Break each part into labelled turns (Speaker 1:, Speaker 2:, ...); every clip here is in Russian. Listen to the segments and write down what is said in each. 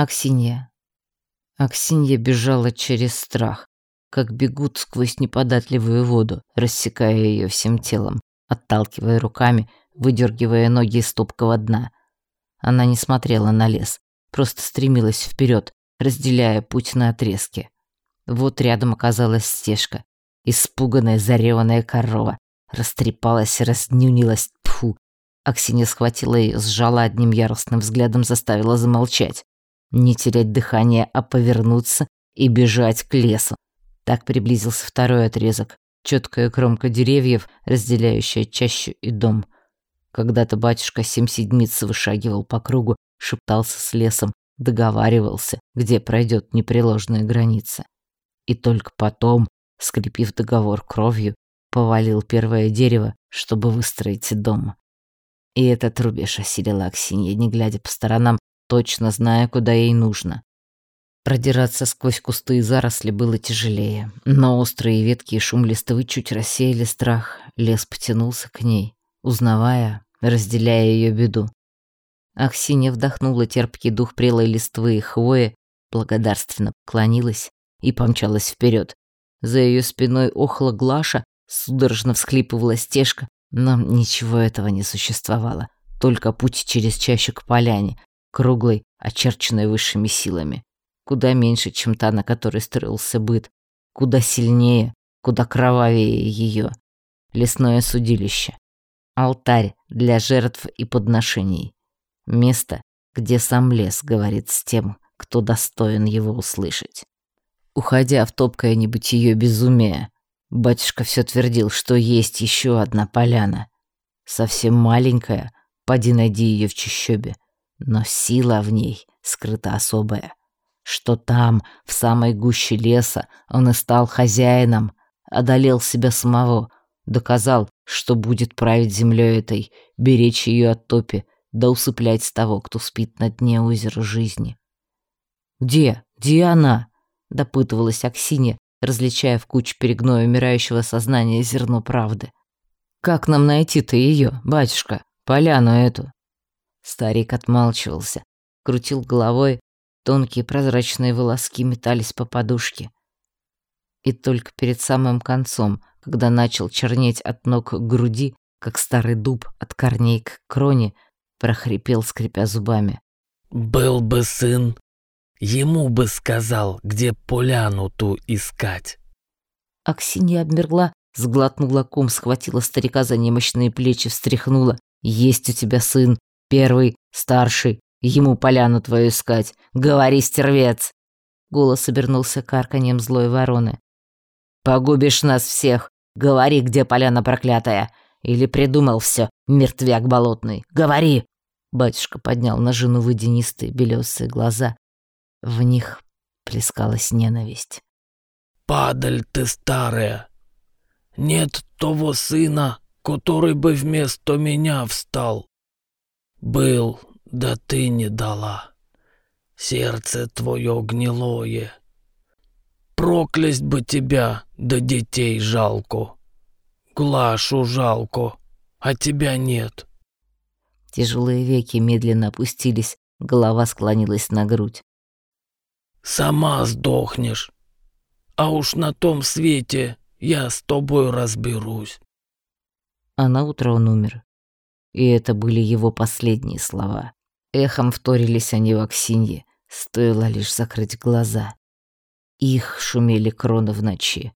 Speaker 1: Аксинья. Аксинья бежала через страх, как бегут сквозь неподатливую воду, рассекая ее всем телом, отталкивая руками, выдергивая ноги из топкого дна. Она не смотрела на лес, просто стремилась вперед, разделяя путь на отрезке. Вот рядом оказалась стежка. Испуганная, зареванная корова. Растрепалась, разнюнилась. Пфу. Аксинья схватила ее, сжала одним яростным взглядом, заставила замолчать. Не терять дыхание, а повернуться и бежать к лесу. Так приблизился второй отрезок. Четкая кромка деревьев, разделяющая чащу и дом. Когда-то батюшка семь седмиц вышагивал по кругу, шептался с лесом, договаривался, где пройдет непреложная граница. И только потом, скрепив договор кровью, повалил первое дерево, чтобы выстроить дом. И этот рубеж осилила Аксинья, не глядя по сторонам, точно зная, куда ей нужно. Продираться сквозь кусты и заросли было тяжелее, но острые ветки и шум листвы чуть рассеяли страх, лес потянулся к ней, узнавая, разделяя ее беду. Аксинья вдохнула терпкий дух прелой листвы и хвои, благодарственно поклонилась и помчалась вперед. За ее спиной охла Глаша, судорожно всхлипывала стежка, но ничего этого не существовало. Только путь через чащу к поляне, круглой, очерченной высшими силами. Куда меньше, чем та, на которой строился быт. Куда сильнее, куда кровавее ее. Лесное судилище. Алтарь для жертв и подношений. Место, где сам лес говорит с тем, кто достоин его услышать. Уходя в топкое небытие безумия, батюшка все твердил, что есть еще одна поляна. Совсем маленькая, поди найди ее в чащобе, но сила в ней скрыта особая. Что там, в самой гуще леса, он и стал хозяином, одолел себя самого, доказал, что будет править землей этой, беречь ее от топи, да усыплять того, кто спит на дне озера жизни. «Где? Где она?» — допытывалась Аксинья, различая в куче перегноя умирающего сознания зерно правды. «Как нам найти-то ее, батюшка? Поляну эту?» Старик отмалчивался, крутил головой, тонкие прозрачные волоски метались по подушке. И только перед самым концом, когда начал чернеть от ног к груди, как старый дуб от корней к кроне, прохрипел, скрипя зубами.
Speaker 2: «Был бы сын, ему бы сказал, где поляну ту искать».
Speaker 1: Аксинья обмерла, сглотнула ком, схватила старика за немощные плечи, встряхнула. «Есть у тебя сын, первый, старший, ему поляну твою искать. Говори, стервец!» Голос обернулся карканьем злой вороны. «Погубишь нас всех! Говори, где поляна проклятая! Или придумал все, мертвяк болотный? Говори!» Батюшка поднял на жену водянистые белесые глаза. В них плескалась ненависть.
Speaker 2: «Падаль ты старая! Нет того сына, который бы вместо меня встал. Был, да ты не дала. Сердце твое гнилое. Проклясть бы тебя, да детей жалко. Глашу жалко, а тебя нет.
Speaker 1: Тяжелые веки медленно опустились, голова склонилась на грудь.
Speaker 2: «Сама сдохнешь, а уж на том свете я с тобой разберусь».
Speaker 1: А на утро он умер. И это были его последние слова. Эхом вторились они в Аксинье, стоило лишь закрыть глаза. Их шумели кроны в ночи,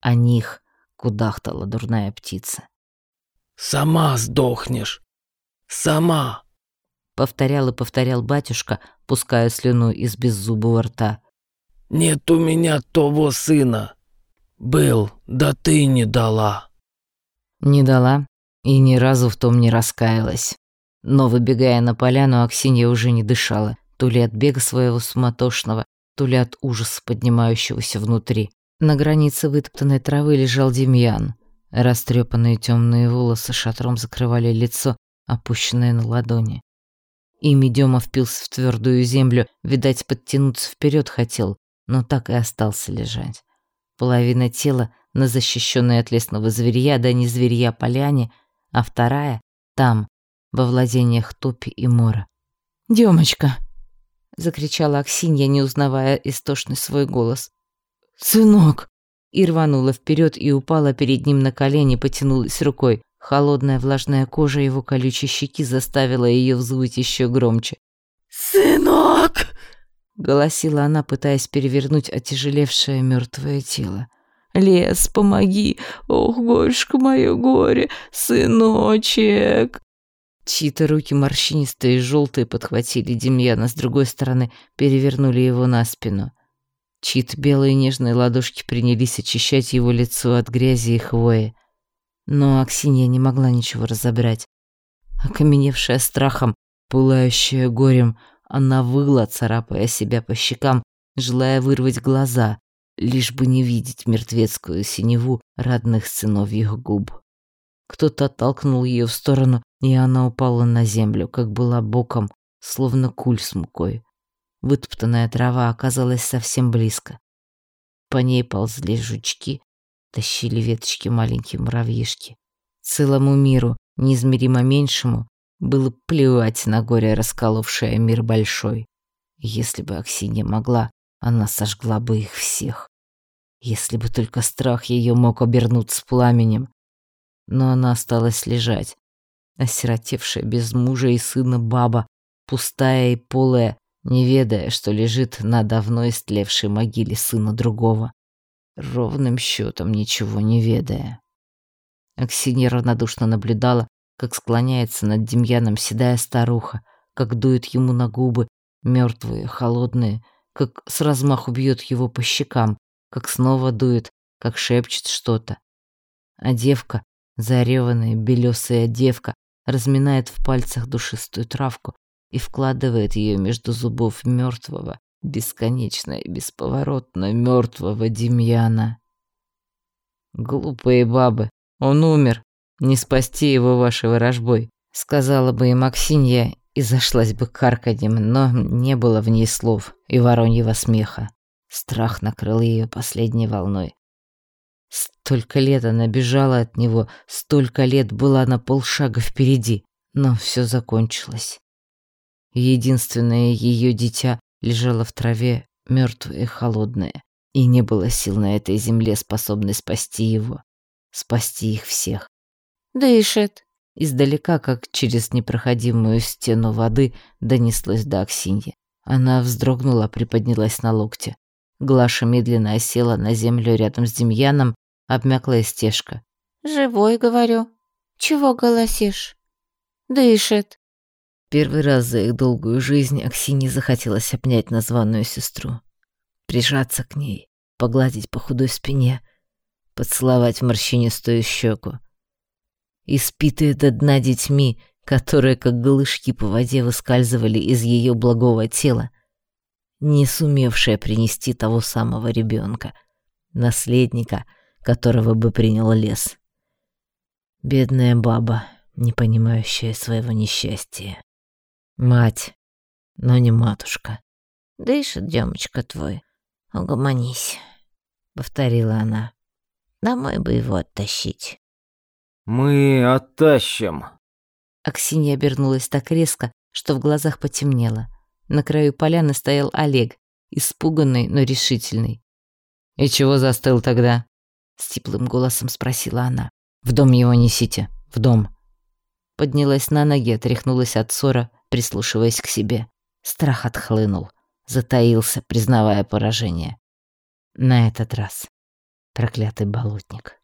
Speaker 1: о них кудахтала дурная птица.
Speaker 2: «Сама сдохнешь! Сама!»
Speaker 1: Повторял и повторял батюшка, пуская слюну из беззубого рта.
Speaker 2: «Нет у меня того сына. Был, да ты не дала».
Speaker 1: Не дала и ни разу в том не раскаялась. Но, выбегая на поляну, Аксинья уже не дышала, то ли от бега своего суматошного, то ли от ужаса, поднимающегося внутри. На границе вытоптанной травы лежал Демьян. Растрепанные темные волосы шатром закрывали лицо, опущенное на ладони. Ими Дема впился в твердую землю, видать, подтянуться вперед хотел, но так и остался лежать. Половина тела на защищенной от лесного зверья, да не зверья поляне, а вторая — там, во владениях Топи и Мора. «Демочка!» — закричала Аксинья, не узнавая истошный свой голос. «Сынок!» И рванула вперед и упала перед ним на колени, потянулась рукой. Холодная влажная кожа его колючей щеки заставила ее взвыть еще громче.
Speaker 3: «Сынок!»
Speaker 1: — голосила она, пытаясь перевернуть отяжелевшее мертвое тело. «Лес, помоги! Ох, горюшка мое горе! Сыночек!» Чьи-то руки морщинистые и желтые подхватили Демьяна с другой стороны, перевернули его на спину. Чьи-то белые нежные ладошки принялись очищать его лицо от грязи и хвои. Но Аксинья не могла ничего разобрать. Окаменевшая страхом, пылающая горем, она выла, царапая себя по щекам, желая вырвать глаза, лишь бы не видеть мертвецкую синеву родных сыновьих губ. Кто-то оттолкнул ее в сторону, и она упала на землю, как была боком, словно куль с мукой. Вытоптанная трава оказалась совсем близко. По ней ползли жучки, тащили веточки маленькие муравьишки. Целому миру, неизмеримо меньшему, было плевать на горе, расколовшее мир большой. Если бы Аксинья могла, она сожгла бы их всех. Если бы только страх ее мог обернуться пламенем. Но она осталась лежать, осиротевшая без мужа и сына баба, пустая и полая, не ведая, что лежит на давно истлевшей могиле сына другого, ровным счетом ничего не ведая. Аксинья равнодушно наблюдала, как склоняется над Демьяном седая старуха, как дует ему на губы, мертвые, холодные, как с размаху бьет его по щекам, как снова дует, как шепчет что-то. А девка, зареванная белесая девка, разминает в пальцах душистую травку и вкладывает ее между зубов мертвого, бесконечно и бесповоротно мертвого Демьяна. «Глупые бабы, он умер, не спасти его вашей ворожбой», сказала бы и Максинья, и зашлась бы карканьем, но не было в ней слов и вороньего смеха. Страх накрыл ее последней волной. Столько лет она бежала от него, столько лет была на полшага впереди, но все закончилось. Единственное ее дитя лежало в траве, мертвое и холодное, и не было сил на этой земле, способной спасти его, спасти их всех. «Дышит!» Издалека, как через непроходимую стену воды, донеслось до Аксиньи. Она вздрогнула, приподнялась на локте. Глаша медленно осела на землю рядом с Демьяном, обмякла стежка. «Живой, говорю. Чего голосишь? Дышит». Первый раз за их долгую жизнь Аксине захотелось обнять названную сестру, прижаться к ней, погладить по худой спине, поцеловать в морщинистую щеку. Испитые до дна детьми, которые, как голышки по воде, выскальзывали из ее благого тела, не сумевшая принести того самого ребенка, наследника — которого бы принял лес. Бедная баба, не понимающая своего несчастья. Мать, но не матушка. «Дышит, демочка твой, угомонись», — повторила она. «Домой бы его оттащить».
Speaker 3: «Мы оттащим».
Speaker 1: Аксинья обернулась так резко, что в глазах потемнело. На краю поляны стоял Олег, испуганный, но решительный. «И чего застыл тогда?» с теплым голосом спросила она. В дом его несите, в дом. Поднялась на ноги, отряхнулась от ссора, прислушиваясь к себе. Страх отхлынул, затаился, признавая поражение. На этот раз проклятый болотник.